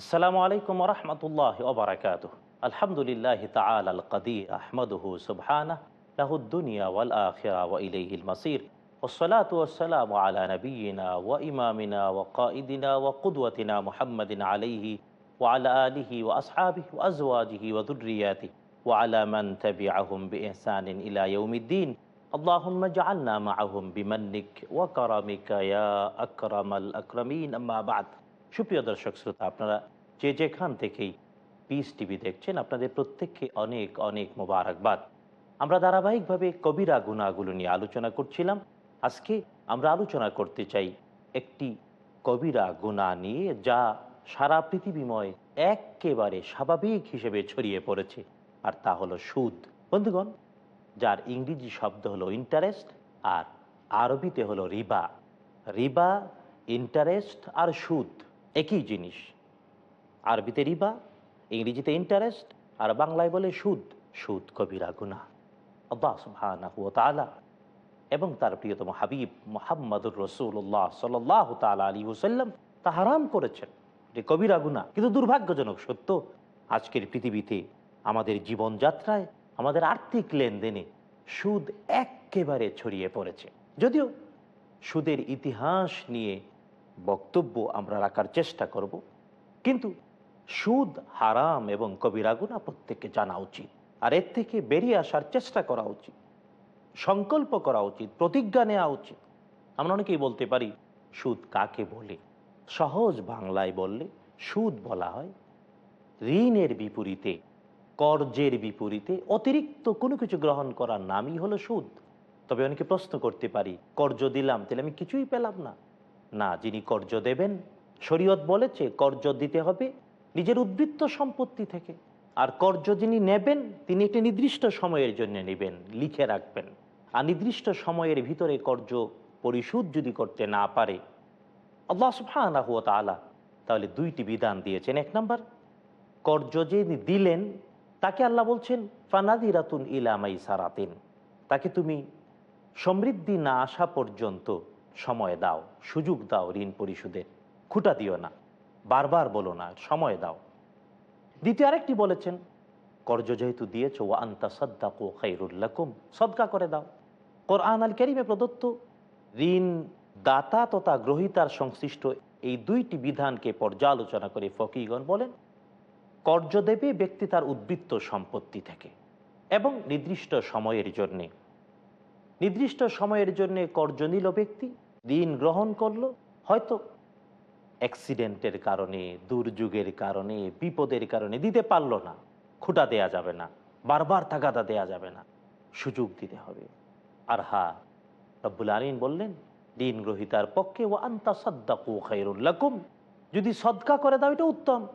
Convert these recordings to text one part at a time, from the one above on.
আসসালামু আলাইকুম রহমতুল্লাহ ওবরাকাত আলহামদুলিল্লাহ তাআল আল কদির আহমদহু সুবহানাহ লাহুদ্দুনিয়া ওয়াল আখিরা ওয়া ইলাইহিল মাসির والصلاة والسلام على نبينا وإمامنا وقائدنا وقدوتنا محمد عليه وعلى آله وأصحابه وأزواجه وذرياته وعلى من تبعهم بإحسان إلى يوم الدين اللهم اجعلنا معهم بمنك وكرمك يا أكرم الأكرمين أما بعد সুপ্রিয় দর্শক শ্রোতা আপনারা যে যেখান থেকেই পিস টিভি দেখছেন, আপনাদের প্রত্যেককে অনেক অনেক মোবারকবাদ। আমরা ধারাবাহিকভাবে কবিরা গুণাগুলো নিয়ে আলোচনা করছিলাম। আজকে আমরা আলোচনা করতে চাই একটি কবিরা গুণা নিয়ে, যা সারা পৃথিবীময় একেবারে স্বাভাবিক হিসেবে ছড়িয়ে পড়েছে। আর তা হলো সুদ। বন্ধুগণ, যার ইংরেজি শব্দ হলো ইন্টারেস্ট আর আরবিতে হলো রিবা রিবা ইন্টারেস্ট আর সুদ, একই জিনিস। আরবিতে রিবা, ইংরেজিতে ইন্টারেস্ট আর বাংলায় বলে সুদ সুদ কবিরা গুনা আল্লাহ এবং তার প্রিয়তম হাবিব মোহাম্মদুর রসুল্লাহ সাল্লাহ তাল আলী হুসাল্লাম তা হারাম করেছেন। যে কবিরা গুনা কিন্তু দুর্ভাগ্যজনক সত্য, আজকের পৃথিবীতে আমাদের জীবনযাত্রায়, আমাদের আর্থিক লেনদেনে সুদ একেবারে ছড়িয়ে পড়েছে। যদিও সুদের ইতিহাস নিয়ে বক্তব্য আমরা রাখার চেষ্টা করব, কিন্তু সুদ, হারাম এবং কবিরাগুনা প্রত্যেককে জানা উচিত। আর এর থেকে বেরিয়ে আসার চেষ্টা করা উচিত। সংকল্প করা উচিত, প্রতিজ্ঞা নেওয়া উচিত। আমরা অনেকেই বলতে পারি, সুদ কাকে বলে? সহজ বাংলায় বললে সুদ বলা হয় ঋণের বিপরীতে, কর্জের বিপরীতে। অতিরিক্ত কোনো কিছু গ্রহণ করার নামই হলো সুদ। তবে অনেকে প্রশ্ন করতে পারি, কর্জ দিলাম, তাহলে আমি কিছুই পেলাম না। না, যিনি কর্জ দেবেন, শরীয়ত বলেছে, কর্জ দিতে হবে নিজের উদ্বৃত্ত সম্পত্তি থেকে। আর কর্জ যিনি নেবেন, তিনি একটি নির্দিষ্ট সময়ের জন্য নেবেন, লিখে রাখবেন। আর নির্দিষ্ট সময়ের ভিতরে কর্জ পরিশোধ যদি করতে না পারে, আল্লাহ সুফানা হুয়া তালা তাহলে দুইটি বিধান দিয়েছেন। এক নম্বর কর্জ যে দিলেন, তাকে আল্লাহ বলছেন ফানাদি রাতুন ইলামাই সারাতিন তাকে তুমি সমৃদ্ধি না আসা পর্যন্ত সময় দাও, সুযোগ দাও ঋণ পরিশোধের। খুঁটা দিও না। বারবার বলো না, সময় দাও। দ্বিতীয় আরেকটি বলেছেন, কর্জ যেহেতু দিয়েছ ও আন্তা সদ্দাকো খাইরুল্লাকুম সদকা করে দাও। কোরআন আল কেরিমে প্রদত্ত ঋণ দাতা তথা গ্রহিতার সংশ্লিষ্ট এই দুইটি বিধানকে পর্যালোচনা করে ফকিগণ বলেন, কর্জ দেবে ব্যক্তি তার উদ্বৃত্ত সম্পত্তি থেকে এবং নির্দিষ্ট সময়ের জন্যে। নির্দিষ্ট সময়ের জন্যে কর্জ নিল ব্যক্তি, ঋণ গ্রহণ করল, হয়তো অ্যাক্সিডেন্টের কারণে, দুর্যোগের কারণে, বিপদের কারণে দিতে পারল না। খুঁটা দেয়া যাবে না, বারবার তাগাদা দেয়া যাবে না। সুযোগ দিতে হবে। আর হা, রব্বুল আলীন বললেন ঋণ গ্রহিতার পক্ষে ও আন্তা সদ্দাকু খাইরুল্লাকুম যদি সদকা করে দাও, এটা উত্তম।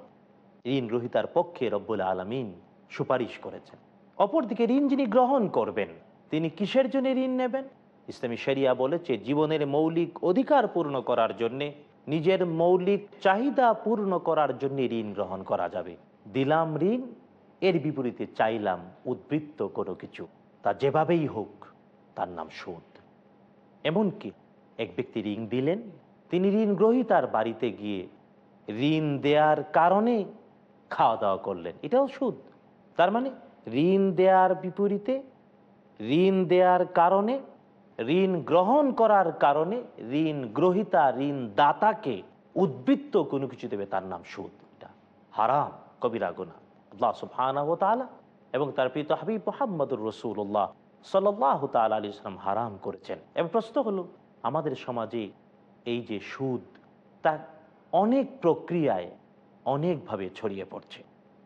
ঋণ গ্রহিতার পক্ষে রব্বুল আলমিন সুপারিশ করেছেন। অপরদিকে ঋণ যিনি গ্রহণ করবেন, তিনি কিসের জন্য ঋণ নেবেন? ইসলামী শরিয়া বলেছে, জীবনের মৌলিক অধিকার পূর্ণ করার জন্যে নিজের মৌলিক চাহিদা পূর্ণ করার জন্য ঋণ গ্রহণ করা যাবে। দিলাম ঋণ, এর বিপরীতে চাইলাম উদ্বৃত্ত কোনো কিছু। তা যেভাবেই হোক, তার নাম সুদ। এমনকি এক ব্যক্তি ঋণ দিলেন, তিনি ঋণ গ্রহীতার বাড়িতে গিয়ে ঋণ দেওয়ার কারণে খাওয়া দাওয়া করলেন। এটাও সুদ। তার মানে ঋণ দেয়ার বিপরীতে ঋণ দেওয়ার কারণে ঋণ গ্রহণ করার কারণে ঋণ গ্রহিতা, ঋণ দাতাকে উদ্বৃত্ত কোনো কিছু দেবে, তার নাম সুদ। এটা হারাম, কবিরা গুনা এবং তার প্রিয় হাবিব মোহাম্মদুর রসুল্লাহ সাল্লাহ তাল আলী ইসলাম হারাম করেছেন। এবং প্রশ্ন হলো, আমাদের সমাজে এই যে সুদ, তা অনেক প্রক্রিয়ায় অনেকভাবে ছড়িয়ে পড়ছে।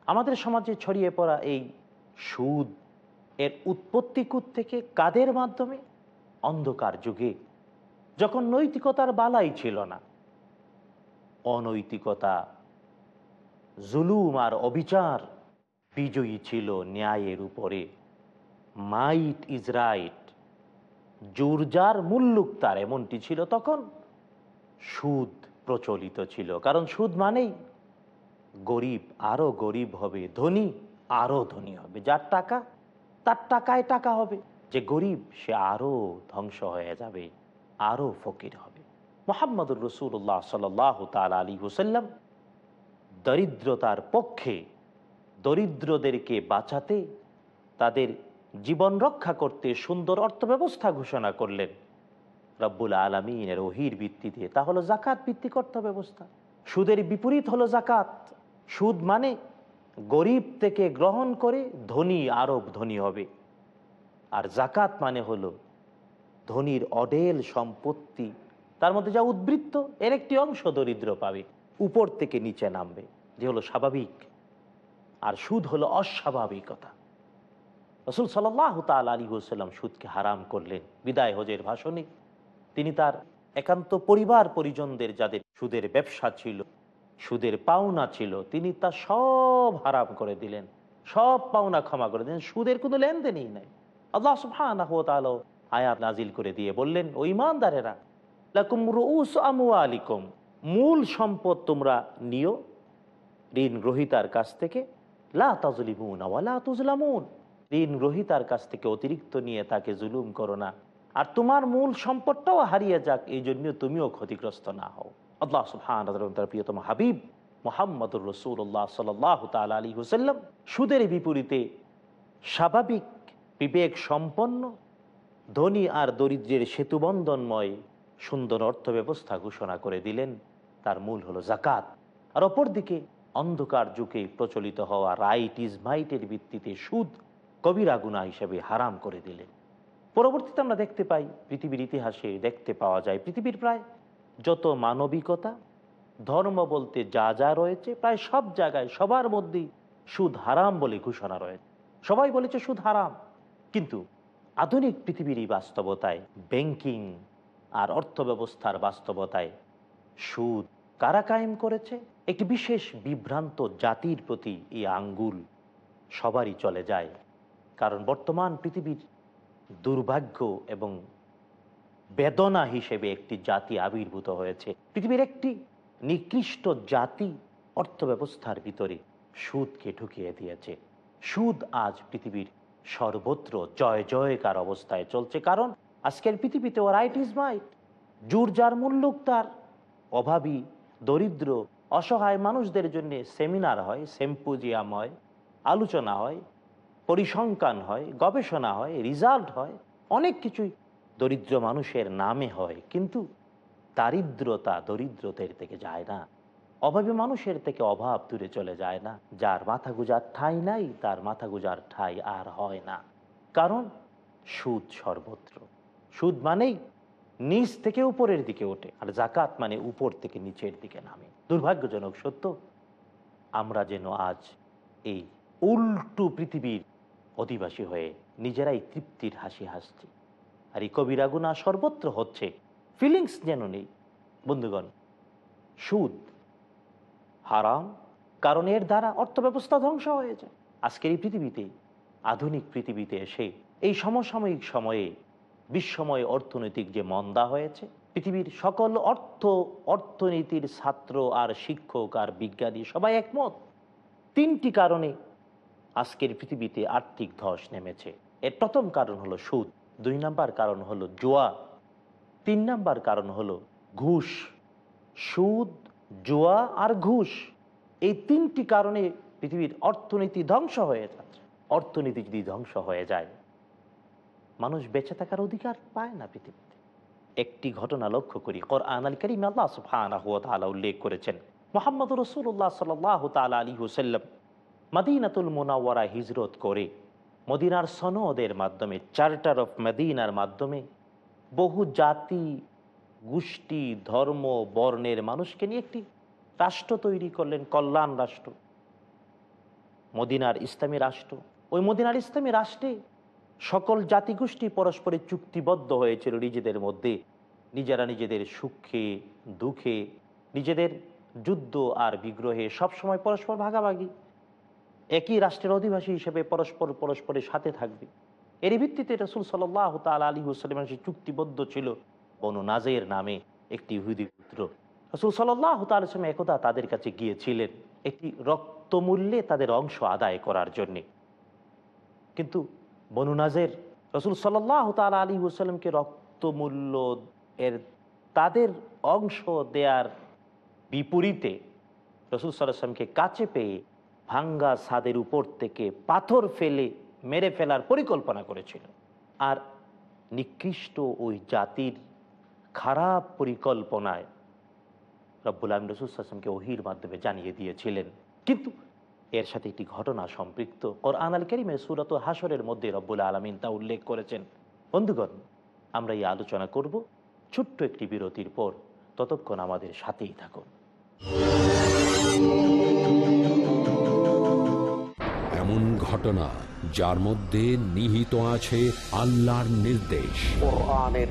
আমাদের সমাজে ছড়িয়ে পড়া এই সুদ এর উৎপত্তি থেকে কাদের মাধ্যমে? অন্ধকার যুগে, যখন নৈতিকতার বালাই ছিল না। অনৈতিকতা, জুলুম আর অবিচার বিজয়ী ছিল ন্যায়ের উপরে। Might is right. জুরজার মুল্লুক তার, এমনটি ছিল তখন। সুদ প্রচলিত ছিল, কারণ সুদ মানেই গরিব, আরও গরিব হবে, ধনী, আরও ধনী হবে। যার টাকা, তার টাকায় টাকা হবে। যে গরিব, সে আরও ধ্বংস হয়ে যাবে আরও ফকির হবে। মোহাম্মদুর রসুল্লাহ সাল তাল আলী হুসাল্লাম দরিদ্রতার পক্ষে দরিদ্রদেরকে বাঁচাতে, তাদের জীবন রক্ষা করতে সুন্দর অর্থব্যবস্থা ঘোষণা করলেন রব্বুল আলমিনের ওহির ভিত্তিতে। তা হলো জাকাত ভিত্তিক অর্থ ব্যবস্থা সুদের বিপরীত হলো জাকাত সুদ মানে গরিব থেকে গ্রহণ করে ধনী, আরব ধনী হবে। আর জাকাত মানে হলো ধনীর অডেল সম্পত্তি, তার মধ্যে যা উদ্বৃত্ত, এর একটি অংশ দরিদ্র পাবে, উপর থেকে নিচে নামবে, যে হলো স্বাভাবিক। আর সুদ হলো অস্বাভাবিকতা। রসুল সাল্লাহ তাল আলী হুসাল্লাম সুদকে হারাম করলেন, বিদায় হজের ভাষণে। তিনি তার একান্ত পরিবার পরিজনদের যাদের সুদের ব্যবসা ছিল, সুদের পাওনা ছিল, তিনি তা সব হারাম করে দিলেন, সব পাওনা ক্ষমা করে দিলেন। সুদের কোনো লেনদেনই নাই। আল্লাহ সুবহানাহু ওয়া তাআলা আয়াত নাজিল করে দিয়ে বললেন, ও ইমানদারেরা লাকুম রুউস আমওয়ালিকুম, মূল সম্পদ তোমরা নিও ঋণ গ্রহিতার কাছ থেকে, লা তাজলিমুন ওয়া লা ঋণ গ্রহিতার কাছ থেকে অতিরিক্ত নিয়ে তাকে জুলুম করো না, আর তোমার মূল সম্পদটাও হারিয়ে যাক, এই জন্য তুমিও ক্ষতিগ্রস্ত না হও। আল্লাহ সুবহান তার প্রিয়তম হাবিব মোহাম্মদুর রসুল্লাহ সাল্লাহ তাল আলী হুসাল্লাম সুদের বিপরীতে স্বাভাবিক বিবেক সম্পন্ন, ধনী আর দরিদ্রের সেতুবন্ধনময় সুন্দর অর্থ ব্যবস্থা ঘোষণা করে দিলেন। তার মূল হলো জাকাত আর অপরদিকে অন্ধকার যুগে প্রচলিত হওয়া রাইট ইজ মাইটের ভিত্তিতে সুদ কবিরা গুণা হিসেবে হারাম করে দিলেন। পরবর্তীতে আমরা দেখতে পাই, পৃথিবীর ইতিহাসে দেখতে পাওয়া যায়, পৃথিবীর প্রায় যত মানবিকতা, ধর্ম বলতে যা যা রয়েছে, প্রায় সব জায়গায় সবার মধ্যেই সুদ হারাম বলে ঘোষণা রয়েছে। সবাই বলেছে সুদ হারাম। কিন্তু আধুনিক পৃথিবীর এই বাস্তবতায় ব্যাংকিং আর অর্থ ব্যবস্থার বাস্তবতায় সুদ কারা কায়েম করেছে? একটি বিশেষ বিভ্রান্ত জাতির প্রতি এই আঙ্গুল সবারই চলে যায়। কারণ বর্তমান পৃথিবীর দুর্ভাগ্য এবং বেদনা হিসেবে একটি জাতি আবির্ভূত হয়েছে। পৃথিবীর একটি নিকৃষ্ট জাতি অর্থব্যবস্থার ভিতরে সুদকে ঢুকিয়ে দিয়েছে। সুদ আজ পৃথিবীর সর্বত্র জয় জয়কার অবস্থায় চলছে। কারণ আজকের পৃথিবীতে ও রাইট ইজ মাইট জুর যার মূল্যক তার। অভাবী, দরিদ্র, অসহায় মানুষদের জন্য সেমিনার হয় সেম্পোজিয়াম হয়, আলোচনা হয়, পরিসংখ্যান হয়, গবেষণা হয় রিজাল্ট হয়, অনেক কিছুই দরিদ্র মানুষের নামে হয়। কিন্তু দারিদ্রতা দরিদ্রদের থেকে যায় না। অভাবী মানুষের থেকে অভাব দূরে চলে যায় না। যার মাথা গুজার ঠাই নাই, তার মাথা গুজার ঠাই আর হয় না। কারণ সুদ সর্বত্র। সুদ মানেই নিচ থেকে উপরের দিকে ওঠে, আর জাকাত মানে উপর থেকে নিচের দিকে নামে। দুর্ভাগ্যজনক সত্য, আমরা যেন আজ এই উল্টু পৃথিবীর অধিবাসী হয়ে নিজেরাই তৃপ্তির হাসি হাসছি। আর এই কবিরা গুণা সর্বত্র হচ্ছে। ফিলিংস যেন নেই। বন্ধুগণ, সুদ হারাম, কারণ এর দ্বারা অর্থব্যবস্থা ধ্বংস হয়ে যায় আজকের এই পৃথিবীতে, আধুনিক পৃথিবীতে এসে, এই সমসাময়িক সময়ে, বিশ্বময় অর্থনৈতিক যে মন্দা হয়েছে, পৃথিবীর সকল অর্থ, অর্থনীতির ছাত্র আর শিক্ষক আর বিজ্ঞানী সবাই একমত। তিনটি কারণে আজকের পৃথিবীতে আর্থিক ধস নেমেছে। এর প্রথম কারণ হলো সুদ, দুই নাম্বার কারণ হলো জোয়া, তিন নাম্বার কারণ হলো ঘুষ। সুদ জোয়া আর ঘুষ, এই তিনটি কারণে পৃথিবীর অর্থনীতি ধ্বংস হয়ে যাচ্ছে। অর্থনীতি যদি ধ্বংস হয়ে যায়, মানুষ বেঁচে থাকার অধিকার পায় না পৃথিবীতে। একটি ঘটনা লক্ষ্য করি। কোরআন আল আল্লাহ তাআলা উল্লেখ করেছেন, মোহাম্মদ রসুল্লাহ সাল্লাহ তাআলা আলী হুসাল্লাম মাদিনাতুল মোনাওয়ারা হিজরত করে মদিনার সনদের মাধ্যমে, চার্টার অফ মদিনার মাধ্যমে বহু জাতি গোষ্ঠী, ধর্ম, বর্ণের মানুষকে নিয়ে একটি রাষ্ট্র তৈরি করলেন, কল্যাণ রাষ্ট্র। মদিনার ইসলামী রাষ্ট্র। ওই মদিনার ইসলামী রাষ্ট্রে সকল জাতিগোষ্ঠী পরস্পরে চুক্তিবদ্ধ হয়েছিল নিজেদের মধ্যে। নিজেরা নিজেদের সুখে, দুঃখে, নিজেদের যুদ্ধ আর বিগ্রহে সবসময় পরস্পর ভাগাভাগি। একই রাষ্ট্রের অধিবাসী হিসেবে পরস্পর পরস্পরের সাথে থাকবে। এর ভিত্তিতে রসুল সাল্লাহ তাল আলী হুসালামের সে চুক্তিবদ্ধ ছিল। বনু নাজের নামে একটি ইহুদি পুত্র। রসুল সাল্লাহ তালসলাম একদা তাদের কাছে গিয়েছিলেন একটি রক্তমূল্যে তাদের অংশ আদায় করার জন্যে। কিন্তু বনু নাজের রসুল সাল্লাহ তাল আলী হুসালামকে রক্তমূল্য এর তাদের অংশ দেয়ার বিপরীতে রসুল সাল্লামকে কাছে পেয়ে ভাঙ্গা ছাদের উপর থেকে পাথর ফেলে মেরে ফেলার পরিকল্পনা করেছিল। আর নিকৃষ্ট ওই জাতির খারাপ পরিকল্পনায় রব্বুল আলম রসুল আসলামকে ওহির মাধ্যমে জানিয়ে দিয়েছিলেন। কিন্তু এর সাথে একটি ঘটনা সম্পৃক্ত। কোরআন আল করিমের সুরত হাসরের মধ্যে রব্বুল আলমিন তা উল্লেখ করেছেন। বন্ধুগণ আমরা এই আলোচনা করব ছোট্ট একটি বিরতির পর। ততক্ষণ আমাদের সাথেই থাকুন। এমন ঘটনা যার মধ্যে নিহিত আছে আল্লাহর নির্দেশ। কোরআনের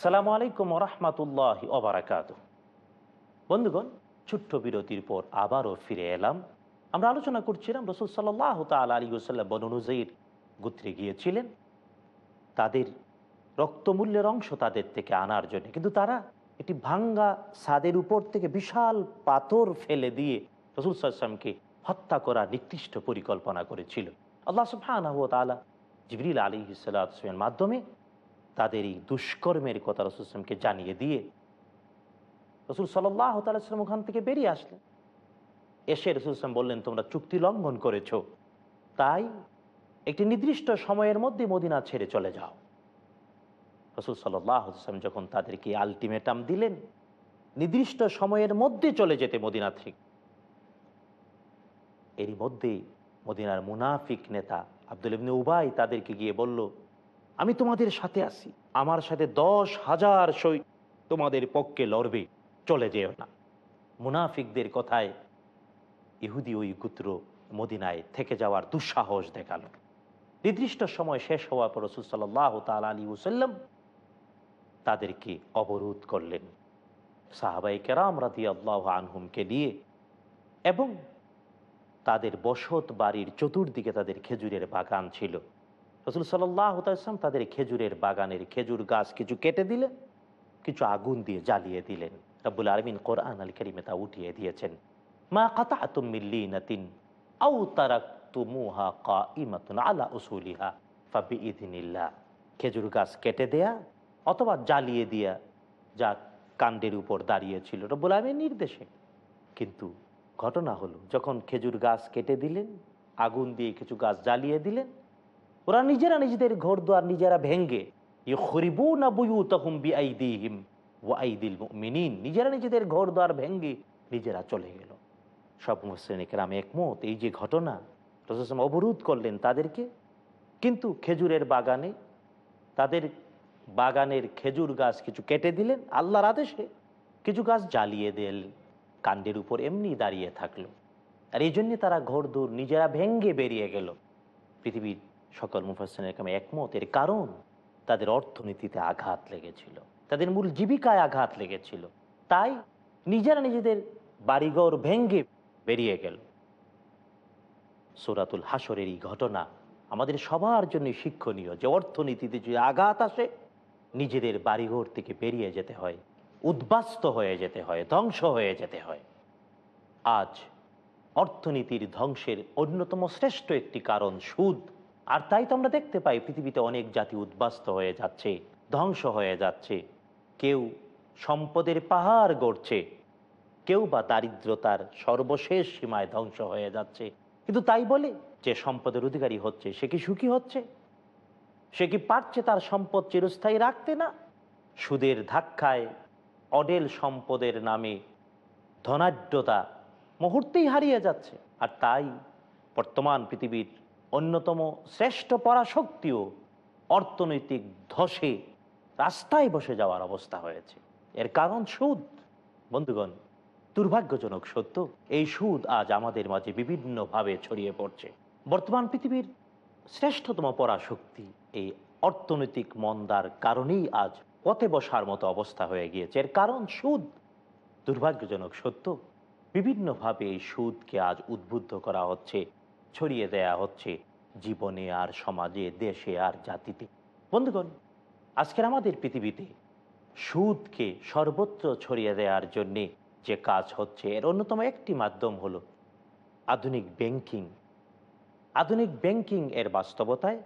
আসসালামু আলাইকুম রহমতুল্লাহ ওবরাকাত। বন্ধুগণ, ছোট্ট বিরতির পর আবারও ফিরে এলাম। আমরা আলোচনা করছিলাম রসুল সাল্লাহ তাল আলী ওসাল্লাম বননুজাইর গোত্রে গিয়েছিলেন। তাদের রক্তমূল্যের অংশ তাদের থেকে আনার জন্য। কিন্তু তারা একটি ভাঙ্গা ছাদের উপর থেকে বিশাল পাথর ফেলে দিয়ে রসুল সাল্লামকে হত্যা করার নিকৃষ্ট পরিকল্পনা করেছিল। আল্লাহ সুফানাহ তালা জিবরিল আলী সাল্লামের মাধ্যমে তাদের এই দুষ্কর্মের কথা রসুলকে জানিয়ে দিয়ে রসুল সাল্লাহ তালাম ওখান থেকে বেরিয়ে আসলেন। এসে রসুলাম বললেন, তোমরা চুক্তি লঙ্ঘন করেছ। তাই একটি নির্দিষ্ট সময়ের মধ্যে মদিনা ছেড়ে চলে যাও। রসুল সাল্লাম যখন তাদেরকে আলটিমেটাম দিলেন, নির্দিষ্ট সময়ের মধ্যে চলে যেতে মদিনা থেকে। এরই মধ্যে মদিনার মুনাফিক নেতা আব্দুল ইবনে উবাই তাদেরকে গিয়ে বলল আমি তোমাদের সাথে আছি। আমার সাথে দশ হাজার সই তোমাদের পক্ষে লড়বে। চলে যেও না। মুনাফিকদের কথায় ইহুদি ওই গুত্র মদিনায় থেকে যাওয়ার দুঃসাহস দেখাল। নির্দিষ্ট সময় শেষ হওয়ার পর রসুল সাল্লাহ তাল আলী ওসাল্লাম তাদেরকে অবরোধ করলেন। সাহাবাই কেরাম রাদি আল্লাহ আনহুমকে নিয়ে এবং তাদের বসত বাড়ির চতুর্দিকে তাদের খেজুরের বাগান ছিল। রসুল সাল্লাম তাদের খেজুরের বাগানের খেজুর গাছ কিছু কেটে দিলেন কিছু আগুন দিয়ে জ্বালিয়ে দিলেন। রব্বুল আলমিন কোরআন আল করিমে তা উঠিয়ে দিয়েছেন। মা কাতা তুমিল্লি নাতিন আউ তারাক উসুলিহা খেজুর গাছ কেটে দেয়া অথবা জ্বালিয়ে দিয়া যা কাণ্ডের উপর দাঁড়িয়েছিল, রব্বুল আলমীর নির্দেশে। কিন্তু ঘটনা হলো, যখন খেজুর গাছ কেটে দিলেন, আগুন দিয়ে কিছু গাছ জ্বালিয়ে দিলেন ওরা নিজেরা নিজেদের ঘর দুয়ার নিজেরা ভেঙ্গে না বি নিজেরা নিজেদের ঘর দুয়ার ভেঙ্গে নিজেরা চলে গেল। সব মুসলিম একমত, এই যে ঘটনা রসম অবরোধ করলেন তাদেরকে, কিন্তু খেজুরের বাগানে, তাদের বাগানের খেজুর গাছ কিছু কেটে দিলেন, আল্লাহর আদেশে কিছু গাছ জ্বালিয়ে দিলেন, কাণ্ডের উপর এমনি দাঁড়িয়ে থাকল। আর এই জন্যে তারা ঘর দূর নিজেরা ভেঙ্গে বেরিয়ে গেল। পৃথিবীর সকল মুফাসনের কামে একমত। এর কারণ তাদের অর্থনীতিতে আঘাত লেগেছিল। তাদের মূল জীবিকায় আঘাত লেগেছিল। তাই নিজেরা নিজেদের বাড়িঘর ভেঙ্গে বেরিয়ে গেল। সুরাতুল হাসরের এই ঘটনা আমাদের সবার জন্য শিক্ষণীয় যে অর্থনীতিতে যে আঘাত আসে, নিজেদের বাড়িঘর থেকে বেরিয়ে যেতে হয়, উদ্বাস্ত হয়ে যেতে হয়, ধ্বংস হয়ে যেতে হয়। আজ অর্থনীতির ধ্বংসের অন্যতম শ্রেষ্ঠ একটি কারণ সুদ। আর তাই তো আমরা দেখতে পাই পৃথিবীতে অনেক জাতি উদ্বাস্ত হয়ে যাচ্ছে, ধ্বংস হয়ে যাচ্ছে। কেউ সম্পদের পাহাড় গড়ছে, কেউ বা দারিদ্রতার সর্বশেষ সীমায় ধ্বংস হয়ে যাচ্ছে। কিন্তু তাই বলে যে সম্পদের অধিকারী হচ্ছে, সে কি সুখী হচ্ছে? সে কি পারছে তার সম্পদ চিরস্থায়ী রাখতে না? সুদের ধাক্কায় অডেল সম্পদের নামে ধনাঢ্যতা মুহূর্তেই হারিয়ে যাচ্ছে। আর তাই বর্তমান পৃথিবীর অন্যতম শ্রেষ্ঠ পরাশক্তিও অর্থনৈতিক ধসে রাস্তায় বসে যাওয়ার অবস্থা হয়েছে। এর কারণ সুদ। বন্ধুগণ, দুর্ভাগ্যজনক সত্য, এই সুদ আজ আমাদের মাঝে বিভিন্নভাবে ছড়িয়ে পড়ছে। বর্তমান পৃথিবীর শ্রেষ্ঠতম পরাশক্তি এই অর্থনৈতিক মন্দার কারণেই আজ পথে বসার মতো অবস্থা হয়ে গিয়েছে। এর কারণ সুদ। দুর্ভাগ্যজনক সত্য, বিভিন্নভাবে এই সুদকে আজ উদ্বুদ্ধ করা হচ্ছে। ছড়িয়ে দেয়া হচ্ছে জীবনে আর সমাজে, দেশে আর জাতিতে। বন্ধুগণ, আজকের আমাদের পৃথিবীতে সুদকে সর্বত্র ছড়িয়ে দেওয়ার জন্যে যে কাজ হচ্ছে, এর অন্যতম একটি মাধ্যম হলো আধুনিক ব্যাংকিং। আধুনিক ব্যাংকিং এর বাস্তবতায়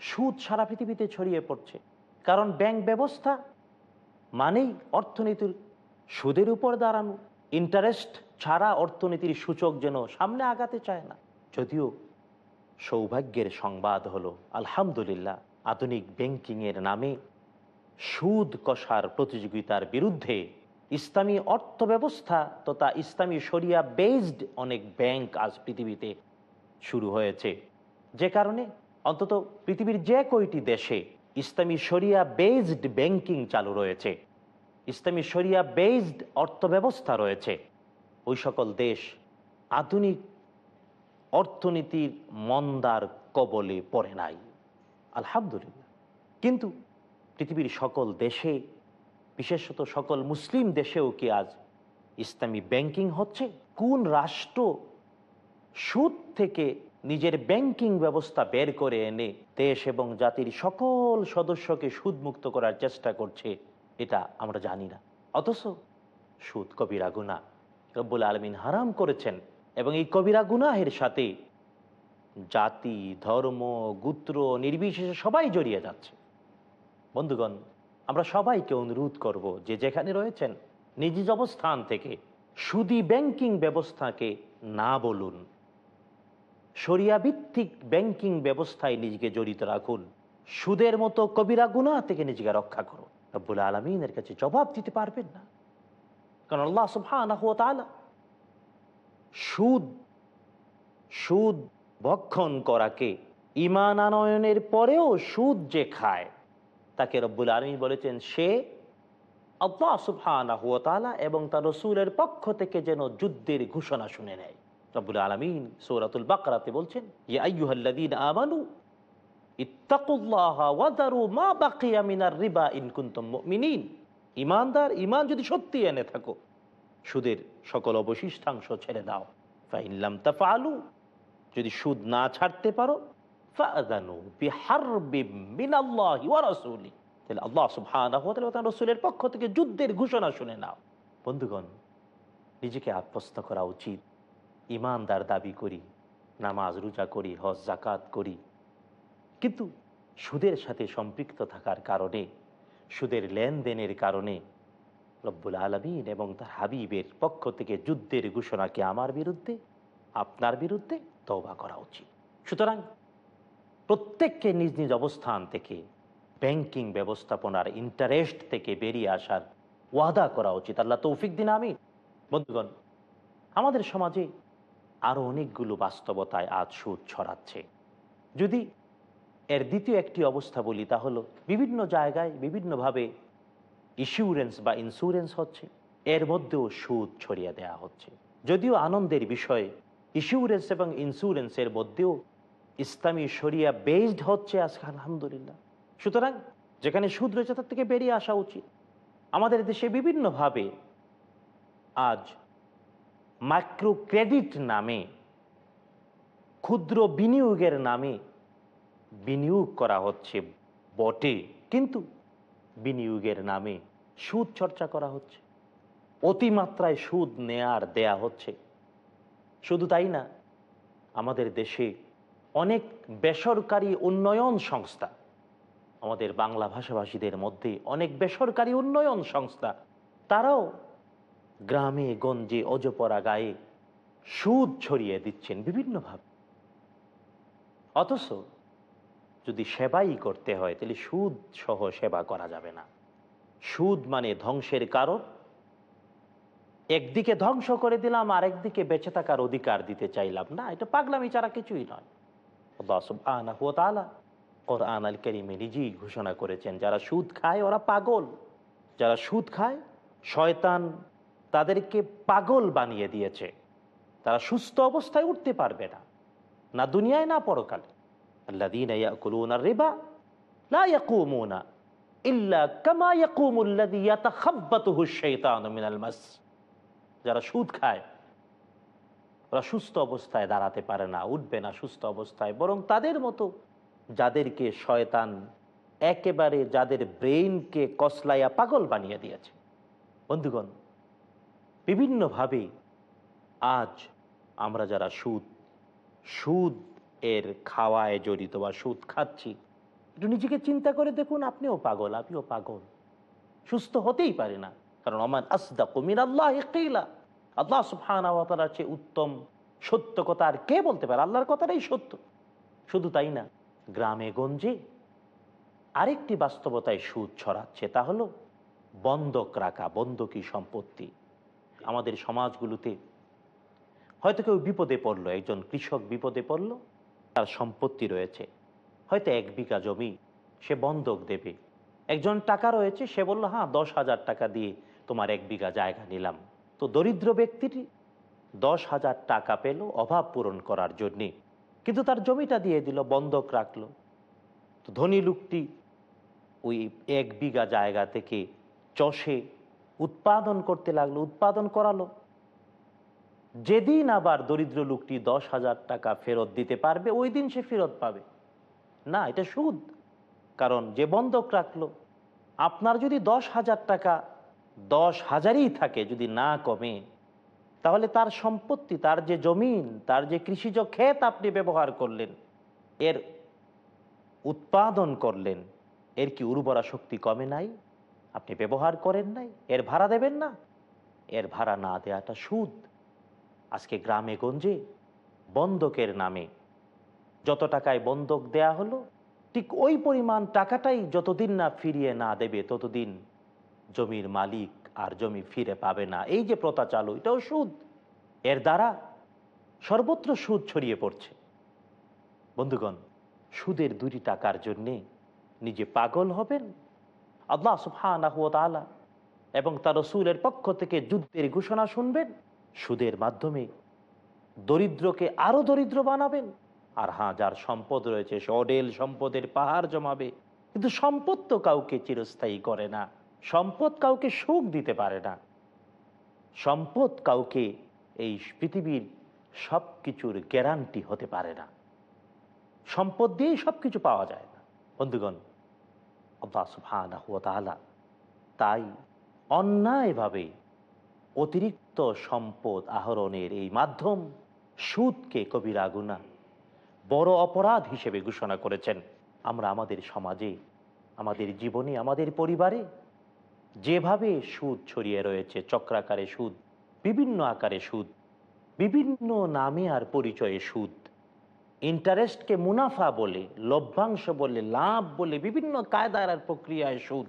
সুদ সারা পৃথিবীতে ছড়িয়ে পড়ছে। কারণ ব্যাংক ব্যবস্থা মানেই অর্থনীতির সুদের উপর দাঁড়ানো। ইন্টারেস্ট ছাড়া অর্থনীতির সূচক যেন সামনে আগাতে চায় না। যদিও সৌভাগ্যের সংবাদ হলো, আলহামদুলিল্লাহ, আধুনিক ব্যাংকিংয়ের নামে সুদ কষার প্রতিযোগিতার বিরুদ্ধে ইসলামী অর্থ ব্যবস্থা তথা ইসলামী শরিয়া বেসড অনেক ব্যাংক আজ পৃথিবীতে শুরু হয়েছে। যে কারণে অন্তত পৃথিবীর যে কয়টি দেশে ইসলামী শরিয়া বেসড ব্যাংকিং চালু রয়েছে, ইসলামী শরিয়া বেসড অর্থ ব্যবস্থা রয়েছে, ওই সকল দেশ আধুনিক অর্থনীতির মন্দার কবলে পড়ে নাই। আলহামদুলিল্লাহ। কিন্তু পৃথিবীর সকল দেশে, বিশেষত সকল মুসলিম দেশেও কি আজ ইসলামী ব্যাংকিং হচ্ছে? কোন রাষ্ট্র সুদ থেকে নিজের ব্যাংকিং ব্যবস্থা বের করে এনে দেশ এবং জাতির সকল সদস্যকে সুদমুক্ত করার চেষ্টা করছে, এটা আমরা জানি না। অথচ সুদ কবিরা গুণা রব্বুল আলমিন হারাম করেছেন। এবং এই কবিরা গুনাহের সাথে জাতি, ধর্ম, গুত্র, নির্বিশেষে সবাই জড়িয়ে যাচ্ছে। বন্ধুগণ, আমরা সবাইকে অনুরোধ করব যে যেখানে রয়েছেন, নিজ অবস্থান থেকে সুদি ব্যাংকিং ব্যবস্থাকে না বলুন। সরিয়া ভিত্তিক ব্যাংকিং ব্যবস্থায় নিজেকে জড়িত রাখুন। সুদের মতো কবিরা গুনা থেকে নিজেকে রক্ষা করুন। রব্বুল আলমিনের কাছে জবাব দিতে পারবেন না। কারণ আল্লাহ তাআলা সুদ সুদ ভক্ষণ করাকে ইমান আনয়নের পরেও সুদ যে খায়, তাকে রব্বুল আলমী বলেছেন সে আল্লাহ ওয়া এবং তার রসুলের পক্ষ থেকে যেন যুদ্ধের ঘোষণা শুনে নেয়। রব্বুল আলমিন সৌরাতুল বাকরাতে বলছেন, ইয়া আইয়ুহাল্লাযীনা আমানু ইমানদার ইমান যদি সত্যি এনে থাকো সুদের সকল অবশিষ্টাংশ ছেড়ে দাও। ফাইনলাম তাফআলু। যদি সুদ না ছাড়তে পারো তাহলে আল্লাহ তার রাসূলের পক্ষ থেকে যুদ্ধের ঘোষণা শুনে নাও। বন্ধুগণ, নিজেকে আত্মস্থ করা উচিত। ইমানদার দাবি করি, নামাজ রোজা করি, হজ জাকাত করি। কিন্তু সুদের সাথে সম্পৃক্ত থাকার কারণে, সুদের লেনদেনের কারণে রব্বুল আলমিন এবং তার হাবিবের পক্ষ থেকে যুদ্ধের ঘোষণাকে আমার বিরুদ্ধে? আপনার বিরুদ্ধে তওবা করা উচিত। সুতরাং প্রত্যেককে নিজ নিজ অবস্থান থেকে ব্যাংকিং ব্যবস্থাপনার ইন্টারেস্ট থেকে বেরিয়ে আসার ওয়াদা করা উচিত। আল্লাহ তৌফিক দিন আমি বন্ধুগণ, আমাদের সমাজে আরও অনেকগুলো বাস্তবতায় আজ সুদ ছড়াচ্ছে। যদি এর দ্বিতীয় একটি অবস্থা বলি, তা হলো বিভিন্ন জায়গায় বিভিন্নভাবে ইস্যুরেন্স বা ইন্স্যুরেন্স হচ্ছে, এর মধ্যেও সুদ ছড়িয়ে দেয়া হচ্ছে। যদিও আনন্দের বিষয়ে, ইস্যুরেন্স এবং ইন্স্যুরেন্সের মধ্যেও ইসলামী শরিয়া বেসড হচ্ছে আজকে, আলহামদুলিল্লাহ। সুতরাং যেখানে সুদ রয়েছে, তার থেকে বেরিয়ে আসা উচিত। আমাদের দেশে বিভিন্নভাবে আজ মাইক্রো ক্রেডিট নামে, ক্ষুদ্র বিনিয়োগের নামে বিনিয়োগ করা হচ্ছে বটে। কিন্তু বিনিয়োগের নামে সুদ চর্চা করা হচ্ছে। অতিমাত্রায় সুদ নেয়ার দেয়া হচ্ছে। শুধু তাই না, আমাদের দেশে অনেক বেসরকারি উন্নয়ন সংস্থা, আমাদের বাংলা ভাষাভাষীদের মধ্যে অনেক বেসরকারি উন্নয়ন সংস্থা, তারাও গ্রামে গঞ্জে অজপরা গায়ে সুদ ছড়িয়ে দিচ্ছেন বিভিন্নভাবে। অথচ যদি সেবাই করতে হয়, তাহলে সুদ সহ সেবা করা যাবে না। সুদ মানে ধ্বংসের কারণ। একদিকে ধ্বংস করে দিলাম আর একদিকে বেঁচে থাকার অধিকার দিতে চাইলাম। না, এটা পাগলামি ছাড়া কিছুই নয়। নিজেই ঘোষণা করেছেন, যারা সুদ খায় ওরা পাগল। যারা সুদ খায়, শয়তান তাদেরকে পাগল বানিয়ে দিয়েছে। তারা সুস্থ অবস্থায় উঠতে পারবে না। না দুনিয়ায়, না পরকালে। الذين يأكلون الربا لا يقومون إلا كما يقوم الذي يتخبطه الشيطان من المس যারা সুদ খায় ওরা সুস্থ অবস্থায় দাঁড়াতে পারে না উঠবে না সুস্থ অবস্থায় বরং তাদের মতো যাদেরকে শয়তান একেবারে যাদের ব্রেইনকে কসলাইয়া পাগল বানিয়ে দিয়েছে বন্ধুগণ বিভিন্নভাবে আজ আমরা যারা সুদ সুদ এর খাওয়ায় জড়িত বা সুদ খাচ্ছি। একটু নিজেকে চিন্তা করে দেখুন, আপনিও পাগল আপনিও পাগল। সুস্থ হতেই পারে না। কারণ আমার আসদা কমির আল্লাহ আল্লাহ সুফানার চেয়ে উত্তম সত্য কথা আর কে বলতে পারে? আল্লাহর কথাটাই সত্য। শুধু তাই না, গ্রামে গঞ্জে আরেকটি বাস্তবতায় সুদ ছড়াচ্ছে তা হলো বন্ধক রাখা, বন্ধকি সম্পত্তি। আমাদের সমাজগুলোতে হয়তো কেউ বিপদে পড়ল, একজন কৃষক বিপদে পড়ল তার সম্পত্তি রয়েছে। হয়তো এক বিঘা জমি সে বন্ধক দেবে। একজন টাকা রয়েছে, সে বলল হ্যাঁ দশ হাজার টাকা দিয়ে তোমার এক বিঘা জায়গা নিলাম। তো দরিদ্র ব্যক্তিটি দশ হাজার টাকা পেল অভাব পূরণ করার জন্যে। কিন্তু তার জমিটা দিয়ে দিল, বন্ধক রাখল। তো ধনী লোকটি ওই এক বিঘা জায়গা থেকে চষে উৎপাদন করতে লাগল, উৎপাদন করালো। যেদিন আবার দরিদ্র লোকটি দশ হাজার টাকা ফেরত দিতে পারবে, ওই দিন সে ফেরত পাবে। না, এটা সুদ। কারণ যে বন্ধক রাখল, আপনার যদি দশ হাজার টাকা দশ হাজারই থাকে, যদি না কমে, তাহলে তার সম্পত্তি, তার যে জমিন, তার যে কৃষিজ ক্ষেত আপনি ব্যবহার করলেন, এর উৎপাদন করলেন, এর কি উর্বরা শক্তি কমে নাই? আপনি ব্যবহার করেন নাই? এর ভাড়া দেবেন না? এর ভাড়া না দেওয়াটা সুদ। আজকে গ্রামে গঞ্জে, বন্ধকের নামে। যত টাকায় বন্ধক দেয়া হলো, ঠিক ওই পরিমাণ টাকাটাই যতদিন না ফিরিয়ে না দেবে, ততদিন জমির মালিক আর জমি ফিরে পাবে না। এই যে প্রথা চালু, এটাও সুদ। এর দ্বারা সর্বত্র সুদ ছড়িয়ে পড়ছে। বন্ধুগণ, সুদের দুটি টাকার জন্যে নিজে পাগল হবেন আল্লাহ সুফানাহ তালা এবং তার রসুলের পক্ষ থেকে যুদ্ধের ঘোষণা শুনবেন। সুদের মাধ্যমে দরিদ্রকে আরও দরিদ্র বানাবেন। আর হ্যাঁ যার সম্পদ রয়েছে, সে অডেল সম্পদের পাহাড় জমাবে। কিন্তু সম্পদ তো কাউকে চিরস্থায়ী করে না। সম্পদ কাউকে সুখ দিতে পারে না। সম্পদ কাউকে এই পৃথিবীর সব কিছুর গ্যারান্টি হতে পারে না। সম্পদ দিয়েই সব কিছু পাওয়া যায় না। বন্ধুগণ, আল্লাহ তাআলা তাই অন্যায়ভাবে অতিরিক্ত সম্পদ আহরণের এই মাধ্যম সুদকে কবিরা গুণা বড় অপরাধ হিসেবে ঘোষণা করেছেন। আমরা আমাদের সমাজে, আমাদের জীবনে, আমাদের পরিবারে যেভাবে সুদ ছড়িয়ে রয়েছে, চক্রাকারে সুদ, বিভিন্ন আকারে সুদ, বিভিন্ন নামে আর পরিচয়ে সুদ, ইন্টারেস্টকে মুনাফা বলে, লভ্যাংশ বলে, লাভ বলে, বিভিন্ন কায়দার আর প্রক্রিয়ায় সুদ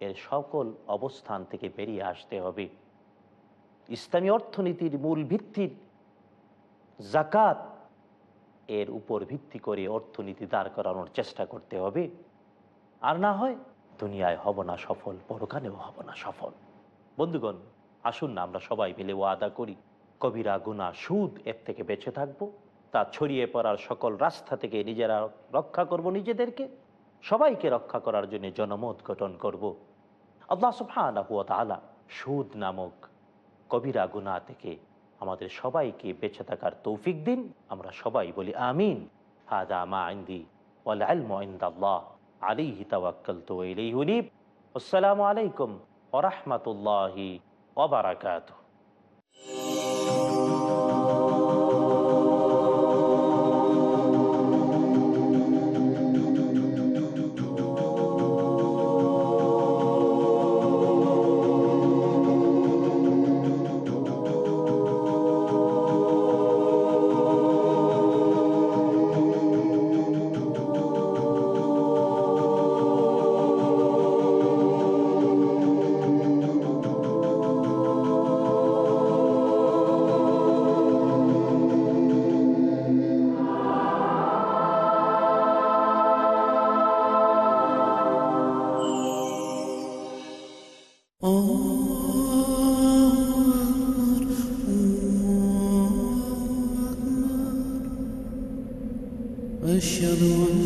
এর সকল অবস্থান থেকে বেরিয়ে আসতে হবে। ইসলামী অর্থনীতির মূল ভিত্তির জাকাত। এর উপর ভিত্তি করে অর্থনীতি দাঁড় করানোর চেষ্টা করতে হবে। আর না হয় দুনিয়ায় হব না সফল, পরকালেও হব না সফল। বন্ধুগণ, আসুন না আমরা সবাই মিলে ওয়াদা করি, কবিরা গুনা সুদ এর থেকে বেঁচে থাকব। তা ছড়িয়ে পড়ার সকল রাস্তা থেকে নিজেরা রক্ষা করব, নিজেদেরকে, সবাইকে রক্ষা করার জন্য জনমত গঠন করব। আল্লাহ সুবহানাহু তালা সুদ নামক কবিরা গুনা থেকে আমাদের সবাইকে বেঁচে থাকার তৌফিক দিন। আমরা সবাই বলি আমিন। হাদা মা আইন্দি ওয়াল্লাহ ইলমু ইনদাল্লাহ। তো আসসালামু আলাইকুম ওরহমতুল্লাহি রাহমাতুল্লাহি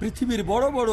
পৃথিবীর বড় বড়